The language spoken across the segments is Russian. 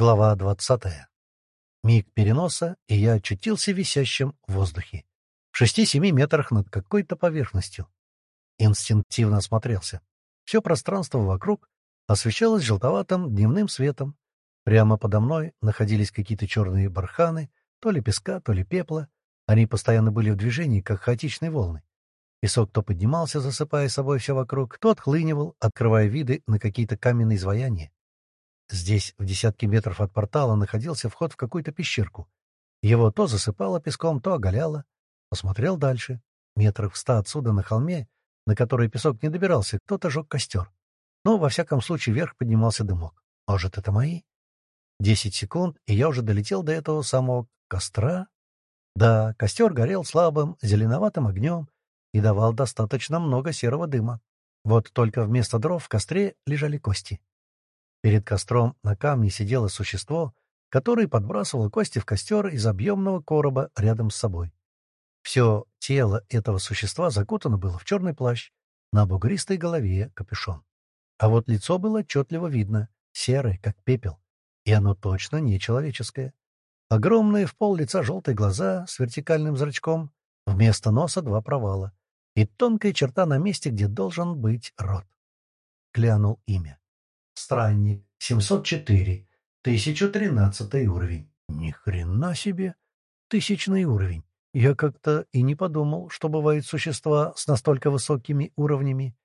Глава двадцатая. Миг переноса, и я очутился висящим в воздухе. В шести-семи метрах над какой-то поверхностью. Инстинктивно осмотрелся. Все пространство вокруг освещалось желтоватым дневным светом. Прямо подо мной находились какие-то черные барханы, то ли песка, то ли пепла. Они постоянно были в движении, как хаотичные волны. Песок то поднимался, засыпая собой все вокруг, то отхлынивал, открывая виды на какие-то каменные изваяния. Здесь, в десятки метров от портала, находился вход в какую-то пещерку. Его то засыпало песком, то оголяло. Посмотрел дальше. Метрах в ста отсюда, на холме, на который песок не добирался, кто-то жег костер. Но, во всяком случае, вверх поднимался дымок. Может, это мои? Десять секунд, и я уже долетел до этого самого костра. Да, костер горел слабым, зеленоватым огнем и давал достаточно много серого дыма. Вот только вместо дров в костре лежали кости. Перед костром на камне сидело существо, которое подбрасывало кости в костер из объемного короба рядом с собой. Все тело этого существа закутано было в черный плащ, на бугристой голове капюшон. А вот лицо было отчетливо видно, серое, как пепел, и оно точно не человеческое. Огромные в пол лица желтые глаза с вертикальным зрачком, вместо носа два провала, и тонкая черта на месте, где должен быть рот. Глянул имя. Странник, 704, 1013 уровень. Ни хрена себе! Тысячный уровень. Я как-то и не подумал, что бывают существа с настолько высокими уровнями.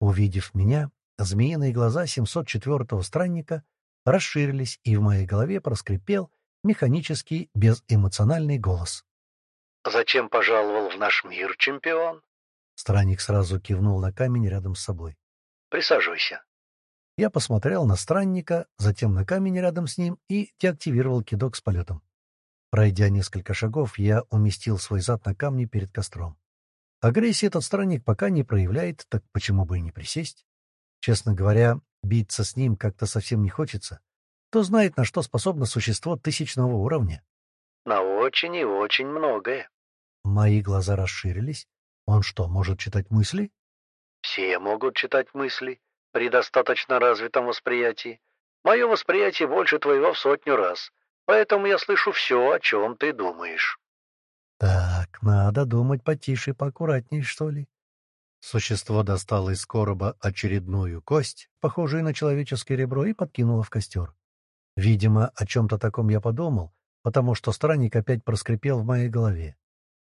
Увидев меня, змеиные глаза 704-го странника расширились, и в моей голове проскрипел механический безэмоциональный голос. «Зачем пожаловал в наш мир, чемпион?» Странник сразу кивнул на камень рядом с собой. «Присаживайся». Я посмотрел на странника, затем на камень рядом с ним и деактивировал кидок с полетом. Пройдя несколько шагов, я уместил свой зад на камне перед костром. Агрессии этот странник пока не проявляет, так почему бы и не присесть? Честно говоря, биться с ним как-то совсем не хочется. Кто знает, на что способно существо тысячного уровня? На очень и очень многое. Мои глаза расширились. Он что, может читать мысли? Все могут читать мысли при достаточно развитом восприятии. Мое восприятие больше твоего в сотню раз, поэтому я слышу все, о чем ты думаешь. Так, надо думать потише и поаккуратней, что ли. Существо достало из короба очередную кость, похожую на человеческое ребро, и подкинуло в костер. Видимо, о чем-то таком я подумал, потому что странник опять проскрипел в моей голове.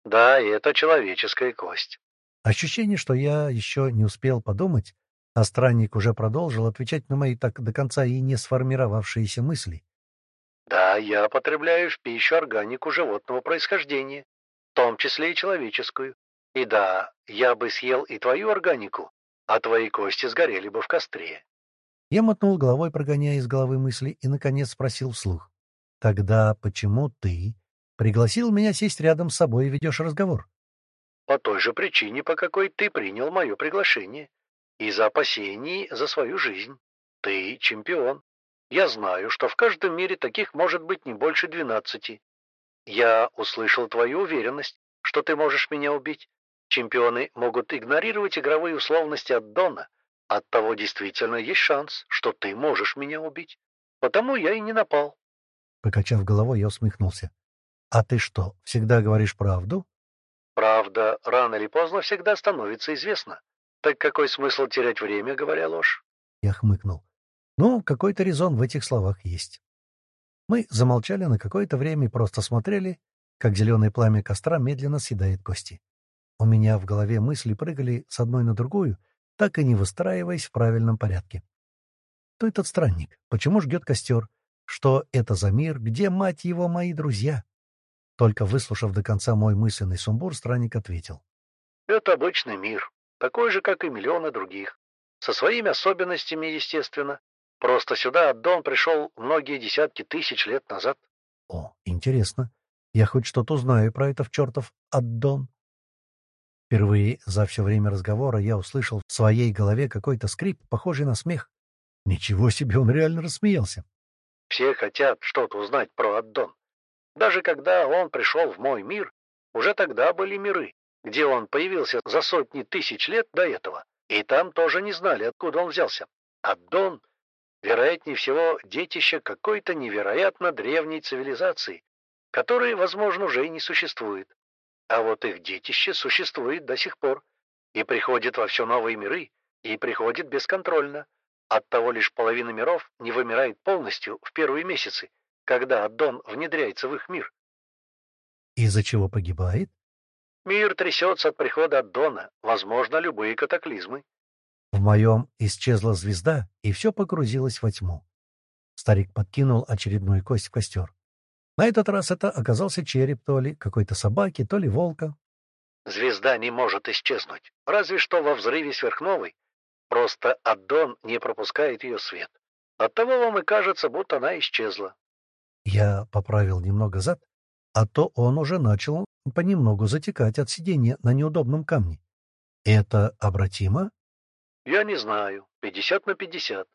Да, и это человеческая кость. Ощущение, что я еще не успел подумать, а странник уже продолжил отвечать на мои так до конца и не сформировавшиеся мысли. «Да, я потребляю в пищу органику животного происхождения, в том числе и человеческую. И да, я бы съел и твою органику, а твои кости сгорели бы в костре». Я мотнул головой, прогоняя из головы мысли, и, наконец, спросил вслух. «Тогда почему ты пригласил меня сесть рядом с собой и ведешь разговор?» «По той же причине, по какой ты принял мое приглашение из-за опасений за свою жизнь. Ты чемпион. Я знаю, что в каждом мире таких может быть не больше двенадцати. Я услышал твою уверенность, что ты можешь меня убить. Чемпионы могут игнорировать игровые условности от Дона. Оттого действительно есть шанс, что ты можешь меня убить. Потому я и не напал. Покачав головой, я усмехнулся. «А ты что, всегда говоришь правду?» «Правда, рано или поздно всегда становится известна. Так какой смысл терять время, говоря ложь? Я хмыкнул. Ну, какой-то резон в этих словах есть. Мы замолчали на какое-то время и просто смотрели, как зеленое пламя костра медленно съедает кости. У меня в голове мысли прыгали с одной на другую, так и не выстраиваясь в правильном порядке. Кто этот странник? Почему жгет костер? Что это за мир? Где, мать его, мои друзья? Только выслушав до конца мой мысленный сумбур, странник ответил. — Это обычный мир такой же, как и миллионы других. Со своими особенностями, естественно. Просто сюда Аддон пришел многие десятки тысяч лет назад. О, интересно. Я хоть что-то знаю про это в чертов Аддон. Впервые за все время разговора я услышал в своей голове какой-то скрип, похожий на смех. Ничего себе, он реально рассмеялся. Все хотят что-то узнать про Аддон. Даже когда он пришел в мой мир, уже тогда были миры, где он появился за сотни тысяч лет до этого, и там тоже не знали, откуда он взялся. А Вероятнее всего, детище какой-то невероятно древней цивилизации, которой, возможно, уже и не существует. А вот их детище существует до сих пор и приходит во все новые миры, и приходит бесконтрольно. Оттого лишь половина миров не вымирает полностью в первые месяцы, когда аддон внедряется в их мир. Из-за чего погибает? Мир трясется от прихода аддона, возможно, любые катаклизмы. В моем исчезла звезда, и все погрузилось во тьму. Старик подкинул очередную кость в костер. На этот раз это оказался череп то ли какой-то собаки, то ли волка. Звезда не может исчезнуть, разве что во взрыве сверхновой. Просто аддон не пропускает ее свет. Оттого вам и кажется, будто она исчезла. Я поправил немного зад, а то он уже начал понемногу затекать от сидения на неудобном камне. Это обратимо? Я не знаю. Пятьдесят на пятьдесят.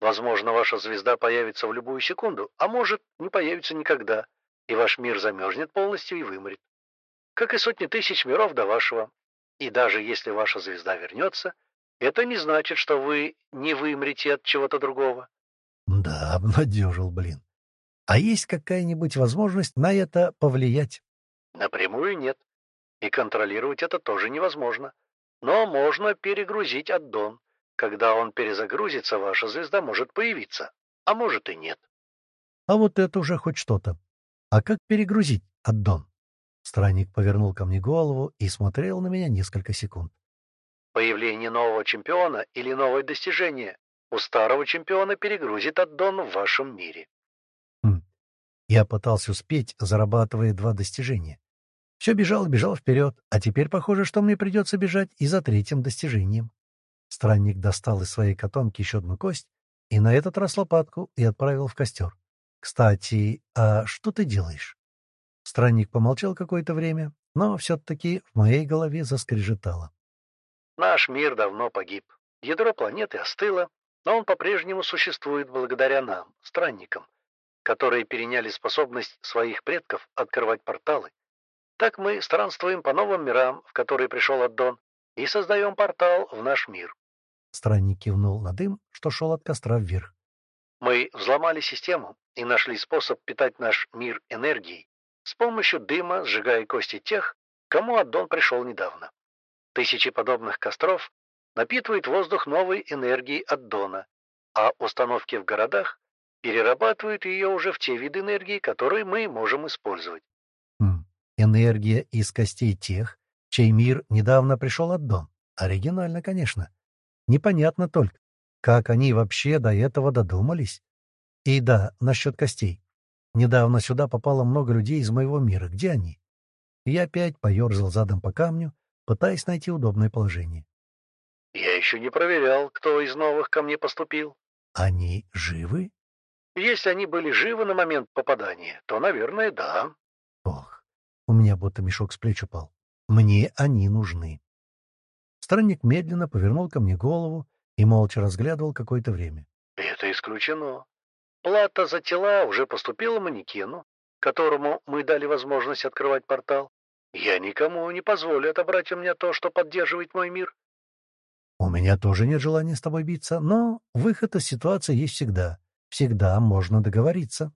Возможно, ваша звезда появится в любую секунду, а может, не появится никогда, и ваш мир замерзнет полностью и вымрет. Как и сотни тысяч миров до вашего. И даже если ваша звезда вернется, это не значит, что вы не вымрете от чего-то другого. Да, обнадежил, блин. А есть какая-нибудь возможность на это повлиять? Напрямую нет. И контролировать это тоже невозможно. Но можно перегрузить аддон. Когда он перезагрузится, ваша звезда может появиться, а может и нет. А вот это уже хоть что-то. А как перегрузить аддон? Странник повернул ко мне голову и смотрел на меня несколько секунд. Появление нового чемпиона или новое достижение у старого чемпиона перегрузит аддон в вашем мире. Я пытался успеть, зарабатывая два достижения. Все бежал и бежал вперед, а теперь похоже, что мне придется бежать и за третьим достижением. Странник достал из своей котомки еще одну кость и на этот раз лопатку и отправил в костер. «Кстати, а что ты делаешь?» Странник помолчал какое-то время, но все-таки в моей голове заскрежетало. «Наш мир давно погиб. Ядро планеты остыло, но он по-прежнему существует благодаря нам, странникам, которые переняли способность своих предков открывать порталы так мы странствуем по новым мирам, в которые пришел Аддон, и создаем портал в наш мир. Странник кивнул на дым, что шел от костра вверх. Мы взломали систему и нашли способ питать наш мир энергией с помощью дыма, сжигая кости тех, кому Аддон пришел недавно. Тысячи подобных костров напитывают воздух новой энергией Аддона, а установки в городах перерабатывают ее уже в те виды энергии, которые мы можем использовать. Энергия из костей тех, чей мир недавно пришел от Дон. Оригинально, конечно. Непонятно только, как они вообще до этого додумались. И да, насчет костей. Недавно сюда попало много людей из моего мира. Где они? Я опять поерзал задом по камню, пытаясь найти удобное положение. Я еще не проверял, кто из новых ко мне поступил. Они живы? Если они были живы на момент попадания, то, наверное, да. У меня будто мешок с плеч упал. Мне они нужны. Странник медленно повернул ко мне голову и молча разглядывал какое-то время. Это исключено. Плата за тела уже поступила манекену, которому мы дали возможность открывать портал. Я никому не позволю отобрать у меня то, что поддерживает мой мир. У меня тоже нет желания с тобой биться, но выход из ситуации есть всегда. Всегда можно договориться.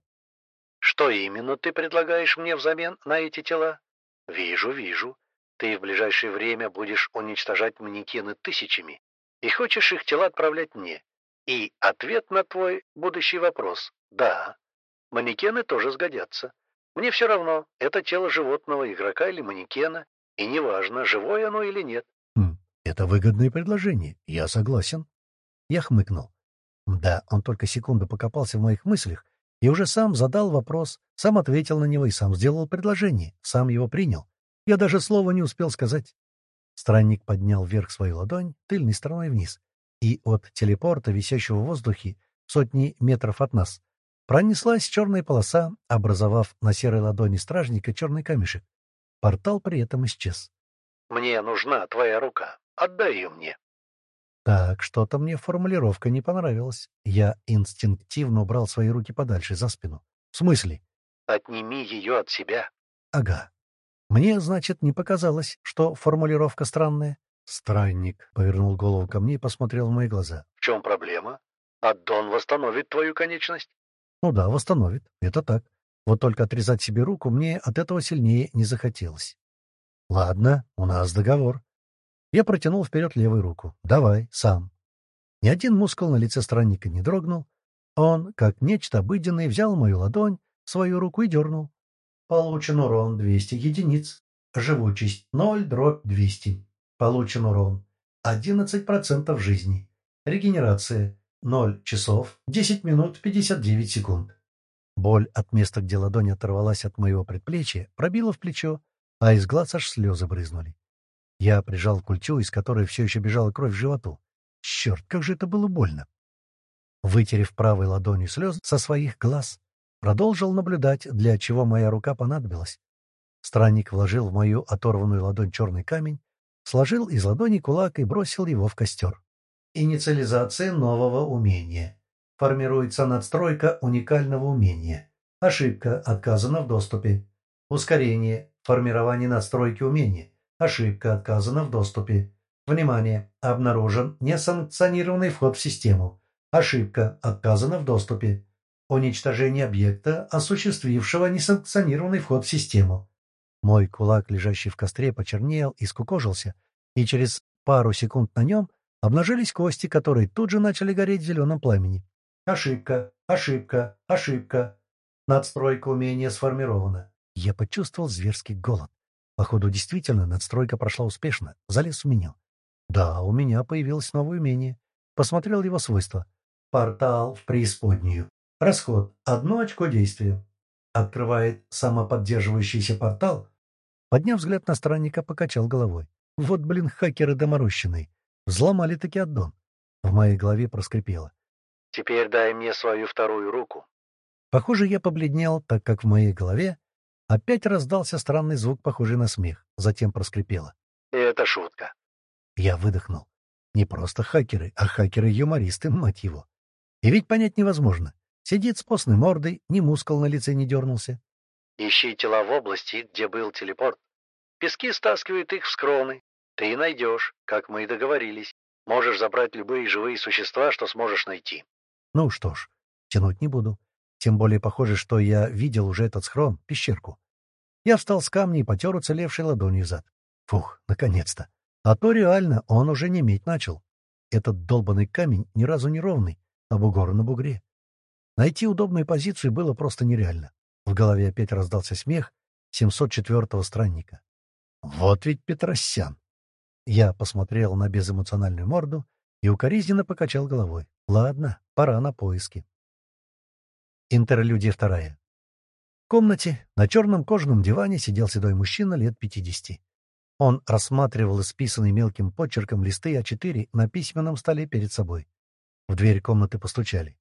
Что именно ты предлагаешь мне взамен на эти тела? Вижу, вижу. Ты в ближайшее время будешь уничтожать манекены тысячами и хочешь их тела отправлять мне. И ответ на твой будущий вопрос — да. Манекены тоже сгодятся. Мне все равно, это тело животного, игрока или манекена, и неважно, живое оно или нет. Хм, это выгодное предложение, я согласен. Я хмыкнул. Да, он только секунду покопался в моих мыслях, и уже сам задал вопрос, сам ответил на него и сам сделал предложение, сам его принял. Я даже слова не успел сказать. Странник поднял вверх свою ладонь, тыльной стороной вниз, и от телепорта, висящего в воздухе сотни метров от нас, пронеслась черная полоса, образовав на серой ладони стражника черный камешек. Портал при этом исчез. «Мне нужна твоя рука. Отдай ее мне». Так, что-то мне формулировка не понравилась. Я инстинктивно убрал свои руки подальше, за спину. В смысле? Отними ее от себя. Ага. Мне, значит, не показалось, что формулировка странная. Странник повернул голову ко мне и посмотрел в мои глаза. В чем проблема? Аддон восстановит твою конечность? Ну да, восстановит. Это так. Вот только отрезать себе руку мне от этого сильнее не захотелось. Ладно, у нас договор. Я протянул вперед левую руку. Давай, сам. Ни один мускул на лице странника не дрогнул. Он, как нечто обыденное, взял мою ладонь, свою руку и дернул. Получен урон 200 единиц. Живучесть 0 дробь 200. Получен урон 11% жизни. Регенерация 0 часов 10 минут 59 секунд. Боль от места, где ладонь оторвалась от моего предплечья, пробила в плечо, а из глаз аж слезы брызнули. Я прижал культю, из которой все еще бежала кровь в животу. Черт, как же это было больно! Вытерев правой ладонью слезы со своих глаз, продолжил наблюдать, для чего моя рука понадобилась. Странник вложил в мою оторванную ладонь черный камень, сложил из ладони кулак и бросил его в костер. Инициализация нового умения. Формируется надстройка уникального умения. Ошибка. Отказано в доступе. Ускорение. Формирование надстройки умения. Ошибка. Отказано в доступе. Внимание! Обнаружен несанкционированный вход в систему. Ошибка. Отказано в доступе. Уничтожение объекта, осуществившего несанкционированный вход в систему. Мой кулак, лежащий в костре, почернел и скукожился, и через пару секунд на нем обнажились кости, которые тут же начали гореть в зеленом пламени. Ошибка, ошибка, ошибка. Надстройка умения сформирована. Я почувствовал зверский голод. Походу, действительно, надстройка прошла успешно. Залез в меню. Да, у меня появилось новое умение. Посмотрел его свойства. Портал в преисподнюю. Расход. Одно очко действия. Открывает самоподдерживающийся портал. Подняв взгляд на странника, покачал головой. Вот, блин, хакеры доморощенные. Взломали таки аддон. В моей голове проскрипело. Теперь дай мне свою вторую руку. Похоже, я побледнел, так как в моей голове опять раздался странный звук, похожий на смех. Затем проскрипело. Это шутка. Я выдохнул. Не просто хакеры, а хакеры-юмористы, мать его. И ведь понять невозможно. Сидит с постной мордой, ни мускул на лице не дернулся. Ищи тела в области, где был телепорт. Пески стаскивают их в скроны. Ты найдешь, как мы и договорились. Можешь забрать любые живые существа, что сможешь найти. Ну что ж, тянуть не буду. Тем более похоже, что я видел уже этот схрон, пещерку. Я встал с камня и потер уцелевшей ладонью зад. Фух, наконец-то. А то реально он уже неметь начал. Этот долбанный камень ни разу не ровный, а бугор на бугре. Найти удобную позицию было просто нереально. В голове опять раздался смех 704-го странника. Вот ведь Петросян. Я посмотрел на безэмоциональную морду и укоризненно покачал головой. Ладно, пора на поиски. Интерлюдия вторая. В комнате на черном кожаном диване сидел седой мужчина лет пятидесяти. Он рассматривал исписанные мелким почерком листы А4 на письменном столе перед собой. В дверь комнаты постучали.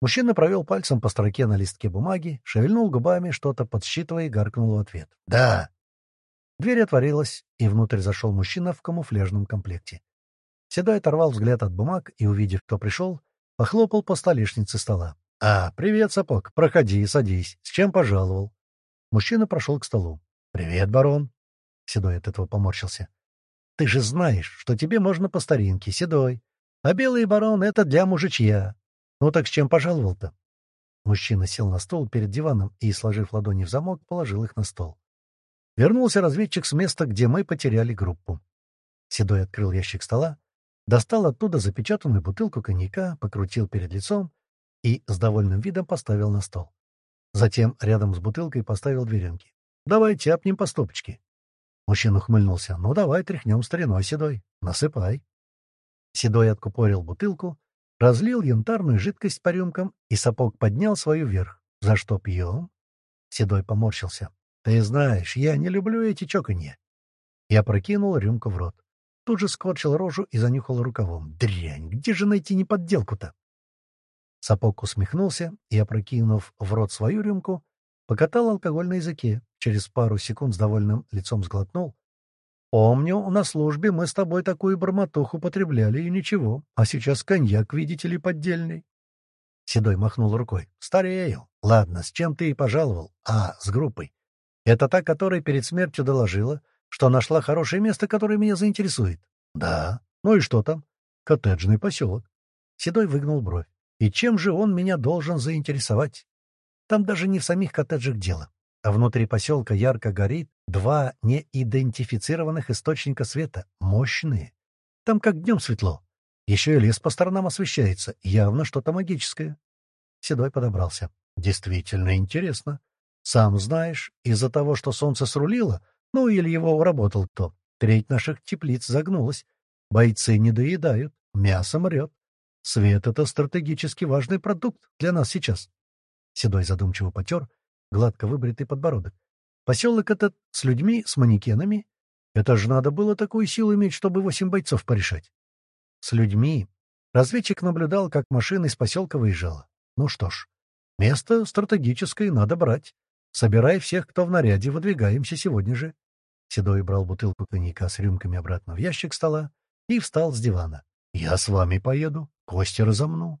Мужчина провел пальцем по строке на листке бумаги, шевельнул губами, что-то подсчитывая и гаркнул в ответ. «Да!» Дверь отворилась, и внутрь зашел мужчина в камуфляжном комплекте. Седой оторвал взгляд от бумаг и, увидев, кто пришел, похлопал по столешнице стола. «А, привет, сапог. Проходи, садись. С чем пожаловал?» Мужчина прошел к столу. «Привет, барон». Седой от этого поморщился. «Ты же знаешь, что тебе можно по старинке, Седой. А белый барон — это для мужичья. Ну так с чем пожаловал-то?» Мужчина сел на стол перед диваном и, сложив ладони в замок, положил их на стол. Вернулся разведчик с места, где мы потеряли группу. Седой открыл ящик стола, достал оттуда запечатанную бутылку коньяка, покрутил перед лицом и с довольным видом поставил на стол. Затем рядом с бутылкой поставил две рюмки. «Давай тяпнем по стопочке». Мужчина ухмыльнулся. «Ну, давай тряхнем стариной седой. Насыпай». Седой откупорил бутылку, разлил янтарную жидкость по рюмкам, и сапог поднял свою вверх. «За что пьем?» Седой поморщился. «Ты знаешь, я не люблю эти чоканье». Я прокинул рюмку в рот. Тут же скорчил рожу и занюхал рукавом. Дрянь, где же найти неподделку-то? Сапог усмехнулся и, опрокинув в рот свою рюмку, покатал алкоголь на языке. Через пару секунд с довольным лицом сглотнул. «Помню, на службе мы с тобой такую бормотуху потребляли, и ничего. А сейчас коньяк, видите ли, поддельный». Седой махнул рукой. «Старею. Ладно, с чем ты и пожаловал? А, с группой. Это та, которая перед смертью доложила, что нашла хорошее место, которое меня заинтересует. Да. Ну и что там? Коттеджный поселок. Седой выгнул бровь. И чем же он меня должен заинтересовать? Там даже не в самих коттеджах дело, а внутри поселка ярко горит два неидентифицированных источника света, мощные. Там как днем светло. Еще и лес по сторонам освещается, явно что-то магическое. Седой подобрался. Действительно интересно. Сам знаешь, из-за того, что солнце срулило, ну или его уработал кто, треть наших теплиц загнулась. Бойцы не доедают, мясо мрет. Свет — это стратегически важный продукт для нас сейчас. Седой задумчиво потер гладко выбритый подбородок. Поселок этот с людьми, с манекенами. Это же надо было такую силу иметь, чтобы восемь бойцов порешать. С людьми. Разведчик наблюдал, как машина из поселка выезжала. Ну что ж, место стратегическое надо брать. Собирай всех, кто в наряде, выдвигаемся сегодня же. Седой брал бутылку коньяка с рюмками обратно в ящик стола и встал с дивана. — Я с вами поеду, Костя разомну.